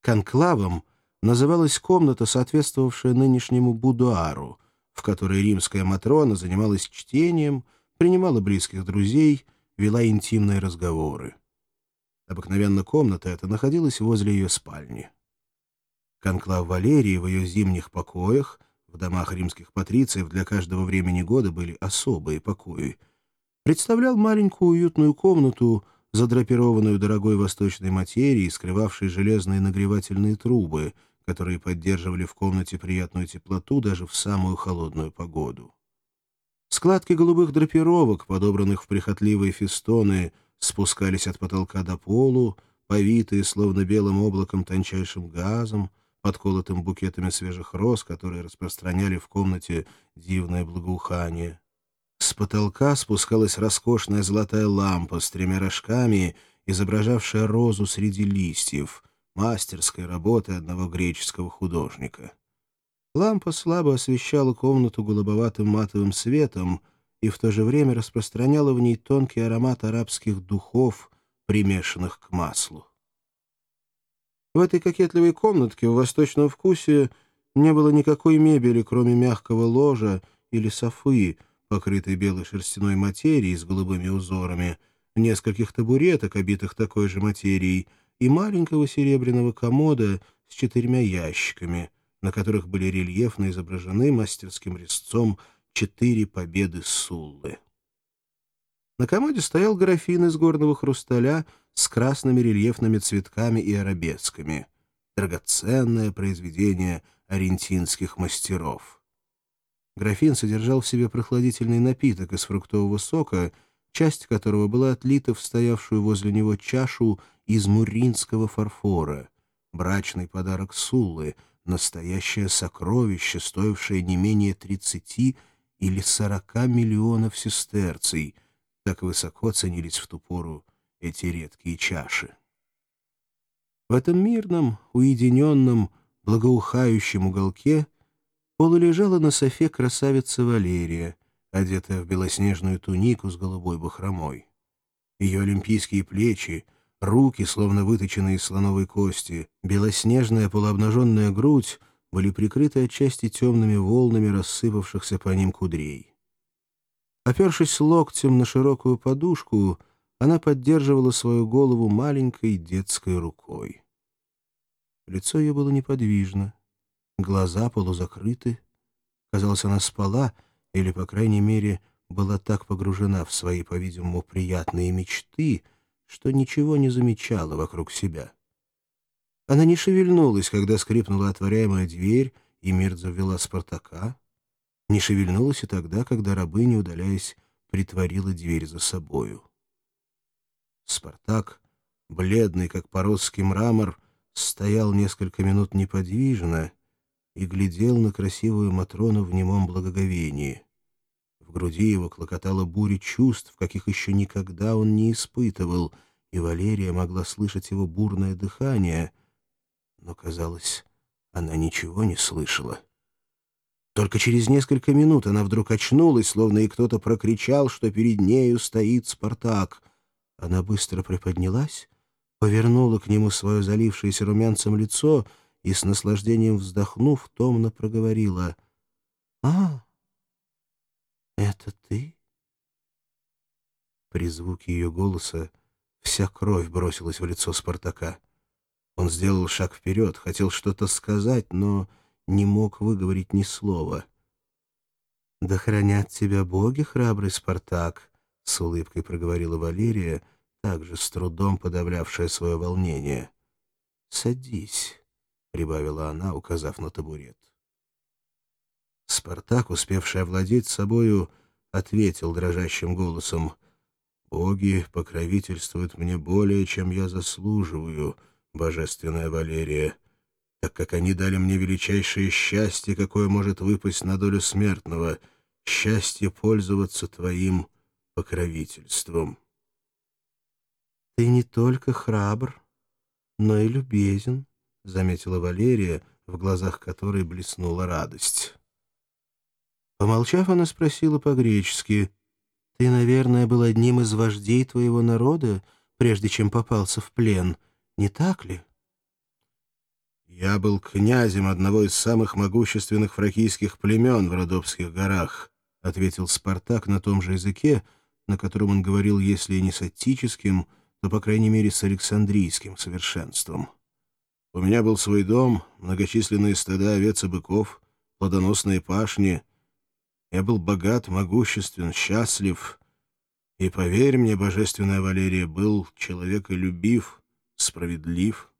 Конклавом называлась комната, соответствовавшая нынешнему будуару, в которой римская Матрона занималась чтением, принимала близких друзей, вела интимные разговоры. Обыкновенно комната эта находилась возле ее спальни. Конклав Валерии в ее зимних покоях, в домах римских патрициев для каждого времени года были особые покои, представлял маленькую уютную комнату, задрапированную дорогой восточной материей, скрывавшей железные нагревательные трубы, которые поддерживали в комнате приятную теплоту даже в самую холодную погоду. Складки голубых драпировок, подобранных в прихотливые фестоны, спускались от потолка до полу, повитые, словно белым облаком, тончайшим газом, подколотым букетами свежих роз, которые распространяли в комнате дивное благоухание. С потолка спускалась роскошная золотая лампа с тремя рожками, изображавшая розу среди листьев, мастерской работы одного греческого художника. Лампа слабо освещала комнату голубоватым матовым светом и в то же время распространяла в ней тонкий аромат арабских духов, примешанных к маслу. В этой кокетливой комнатке в восточном вкусе не было никакой мебели, кроме мягкого ложа или софы, покрытой белой шерстяной материей с голубыми узорами, нескольких табуреток, обитых такой же материей, и маленького серебряного комода с четырьмя ящиками, на которых были рельефно изображены мастерским резцом четыре победы Суллы. На комоде стоял графин из горного хрусталя с красными рельефными цветками и арабесками. Драгоценное произведение арентинских мастеров. Графин содержал в себе прохладительный напиток из фруктового сока, часть которого была отлита в стоявшую возле него чашу из муринского фарфора, брачный подарок Суллы, настоящее сокровище, стоившее не менее 30 или 40 миллионов сестерций, так высоко ценились в ту пору эти редкие чаши. В этом мирном, уединенном, благоухающем уголке полулежала на софе красавица Валерия, одетая в белоснежную тунику с голубой бахромой. Ее олимпийские плечи, руки, словно выточенные из слоновой кости, белоснежная полуобнаженная грудь были прикрыты отчасти темными волнами рассыпавшихся по ним кудрей. Опершись локтем на широкую подушку, она поддерживала свою голову маленькой детской рукой. Лицо ее было неподвижно, глаза полузакрыты. Казалось, она спала, или, по крайней мере, была так погружена в свои, по-видимому, приятные мечты, что ничего не замечала вокруг себя. Она не шевельнулась, когда скрипнула отворяемая дверь, и Мирдза ввела Спартака. Не шевельнулась и тогда, когда рабыня, удаляясь, притворила дверь за собою. Спартак, бледный, как поросский мрамор, стоял несколько минут неподвижно и глядел на красивую Матрону в немом благоговении. В груди его клокотала буря чувств, каких еще никогда он не испытывал, и Валерия могла слышать его бурное дыхание, но, казалось, она ничего не слышала. Только через несколько минут она вдруг очнулась, словно и кто-то прокричал, что перед нею стоит Спартак — она быстро приподнялась, повернула к нему свое залившееся румянцем лицо и, с наслаждением вздохнув, томно проговорила. «А, это ты?» При звуке ее голоса вся кровь бросилась в лицо Спартака. Он сделал шаг вперед, хотел что-то сказать, но не мог выговорить ни слова. «Да хранят тебя боги, храбрый Спартак!» — с улыбкой проговорила Валерия, также с трудом подавлявшая свое волнение. «Садись», — прибавила она, указав на табурет. Спартак, успевший овладеть собою, ответил дрожащим голосом. «Боги покровительствуют мне более, чем я заслуживаю, божественная Валерия, так как они дали мне величайшее счастье, какое может выпасть на долю смертного, счастье пользоваться твоим покровительством». «Ты не только храбр, но и любезен», — заметила Валерия, в глазах которой блеснула радость. Помолчав, она спросила по-гречески, «Ты, наверное, был одним из вождей твоего народа, прежде чем попался в плен, не так ли?» «Я был князем одного из самых могущественных фракийских племен в Родопских горах», — ответил Спартак на том же языке, на котором он говорил, если и не с аттическим, то, по крайней мере, с александрийским совершенством. «У меня был свой дом, многочисленные стада овец и быков, плодоносные пашни. Я был богат, могуществен, счастлив. И, поверь мне, божественная Валерия, был человеколюбив, справедлив,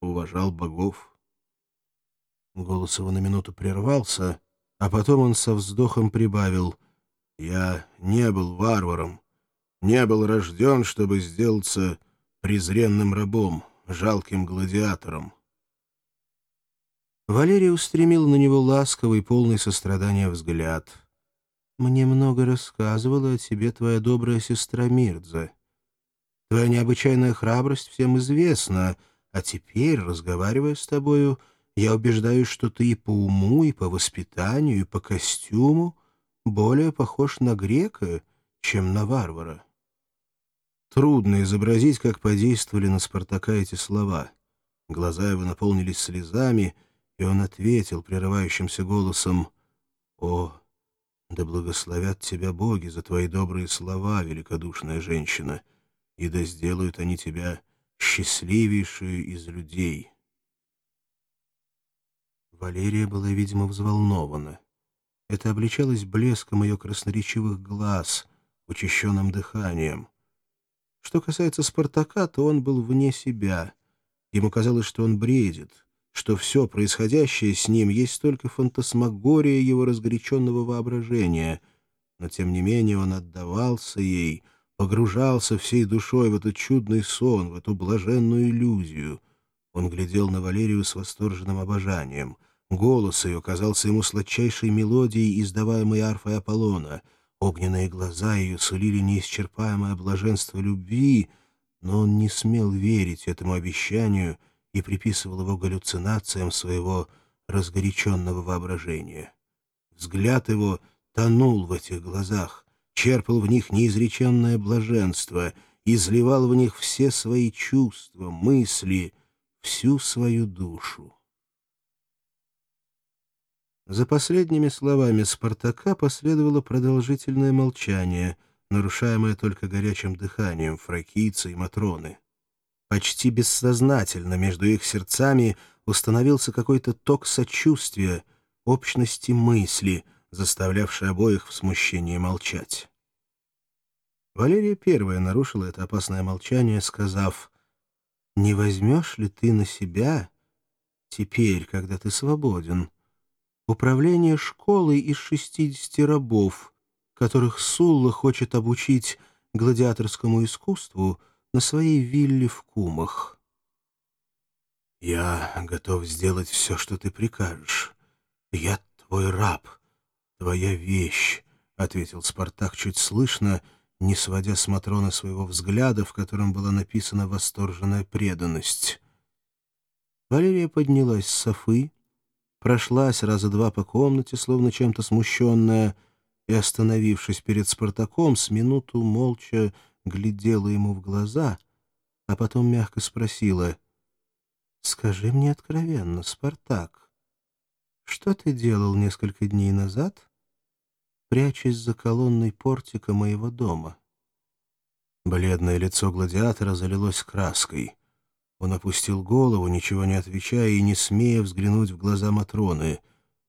уважал богов». Голос его на минуту прервался, а потом он со вздохом прибавил — я не был варваром, не был рожден, чтобы сделаться презренным рабом, жалким гладиатором. Валерий устремил на него ласковый, полный сострадания взгляд. «Мне много рассказывала о тебе твоя добрая сестра Мирдза. Твоя необычайная храбрость всем известна, а теперь, разговаривая с тобою, я убеждаюсь, что ты и по уму, и по воспитанию, и по костюму более похож на грека, чем на варвара. Трудно изобразить, как подействовали на Спартака эти слова. Глаза его наполнились слезами, и он ответил прерывающимся голосом «О, да благословят тебя боги за твои добрые слова, великодушная женщина, и да сделают они тебя счастливейшую из людей». Валерия была, видимо, взволнована. Это обличалось блеском ее красноречивых глаз, учащенным дыханием. Что касается Спартака, то он был вне себя. Ему казалось, что он бредит, что все происходящее с ним есть только фантасмагория его разгоряченного воображения. Но, тем не менее, он отдавался ей, погружался всей душой в этот чудный сон, в эту блаженную иллюзию. Он глядел на Валерию с восторженным обожанием — Голос ее казался ему сладчайшей мелодией, издаваемой арфой Аполлона. Огненные глаза ее сулили неисчерпаемое блаженство любви, но он не смел верить этому обещанию и приписывал его галлюцинациям своего разгоряченного воображения. Взгляд его тонул в этих глазах, черпал в них неизреченное блаженство, изливал в них все свои чувства, мысли, всю свою душу. За последними словами Спартака последовало продолжительное молчание, нарушаемое только горячим дыханием фракийца и Матроны. Почти бессознательно между их сердцами установился какой-то ток сочувствия, общности мысли, заставлявший обоих в смущении молчать. Валерия первая нарушила это опасное молчание, сказав, «Не возьмешь ли ты на себя, теперь, когда ты свободен, управление школой из 60 рабов, которых Сулла хочет обучить гладиаторскому искусству на своей вилле в Кумах. «Я готов сделать все, что ты прикажешь. Я твой раб, твоя вещь», — ответил Спартак чуть слышно, не сводя с Матрона своего взгляда, в котором была написана восторженная преданность. Валерия поднялась с софы, прошлась раза два по комнате, словно чем-то смущенная, и, остановившись перед Спартаком, с минуту молча глядела ему в глаза, а потом мягко спросила, «Скажи мне откровенно, Спартак, что ты делал несколько дней назад, прячась за колонной портика моего дома?» Бледное лицо гладиатора залилось краской. Он опустил голову, ничего не отвечая и не смея взглянуть в глаза Матроны.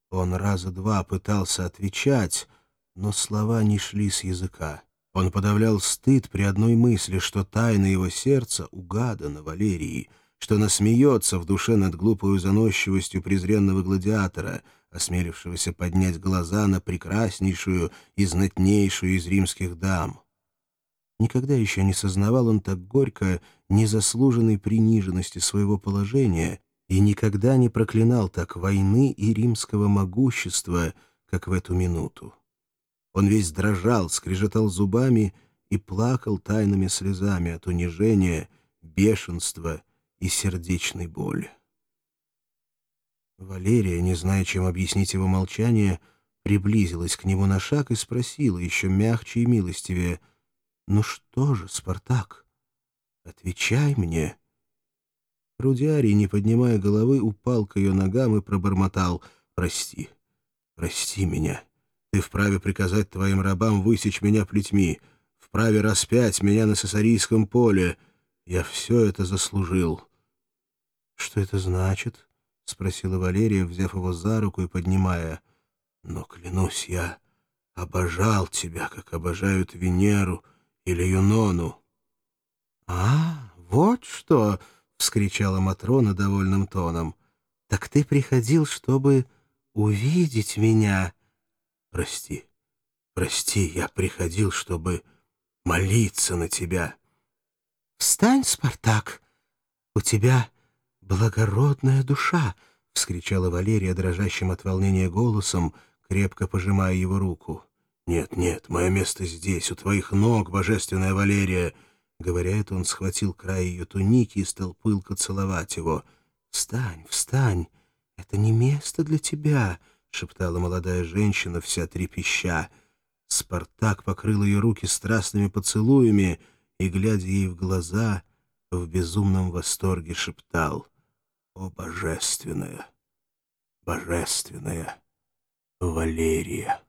Он раза два пытался отвечать, но слова не шли с языка. Он подавлял стыд при одной мысли, что тайна его сердца угадана Валерии, что она смеется в душе над глупой заносчивостью презренного гладиатора, осмелившегося поднять глаза на прекраснейшую и знатнейшую из римских дам. Никогда еще не сознавал он так горько незаслуженной приниженности своего положения и никогда не проклинал так войны и римского могущества, как в эту минуту. Он весь дрожал, скрежетал зубами и плакал тайными слезами от унижения, бешенства и сердечной боли. Валерия, не зная, чем объяснить его молчание, приблизилась к нему на шаг и спросила еще мягче и милостивее — «Ну что же, Спартак, отвечай мне». Рудиарий, не поднимая головы, упал к ее ногам и пробормотал «Прости, прости меня. Ты вправе приказать твоим рабам высечь меня плетьми, вправе распять меня на Сесарийском поле. Я все это заслужил». «Что это значит?» — спросила Валерия, взяв его за руку и поднимая. «Но, клянусь, я обожал тебя, как обожают Венеру или Юнону». «А, вот что!» — вскричала Матрона довольным тоном. «Так ты приходил, чтобы увидеть меня?» «Прости, прости, я приходил, чтобы молиться на тебя». «Встань, Спартак! У тебя благородная душа!» — вскричала Валерия дрожащим от волнения голосом, крепко пожимая его руку. «Нет, нет, мое место здесь, у твоих ног, божественная Валерия!» Говоря это, он схватил край ее туники и стал пылко целовать его. «Встань, встань! Это не место для тебя!» — шептала молодая женщина, вся трепеща. Спартак покрыл ее руки страстными поцелуями и, глядя ей в глаза, в безумном восторге шептал «О, божественная, божественная Валерия!»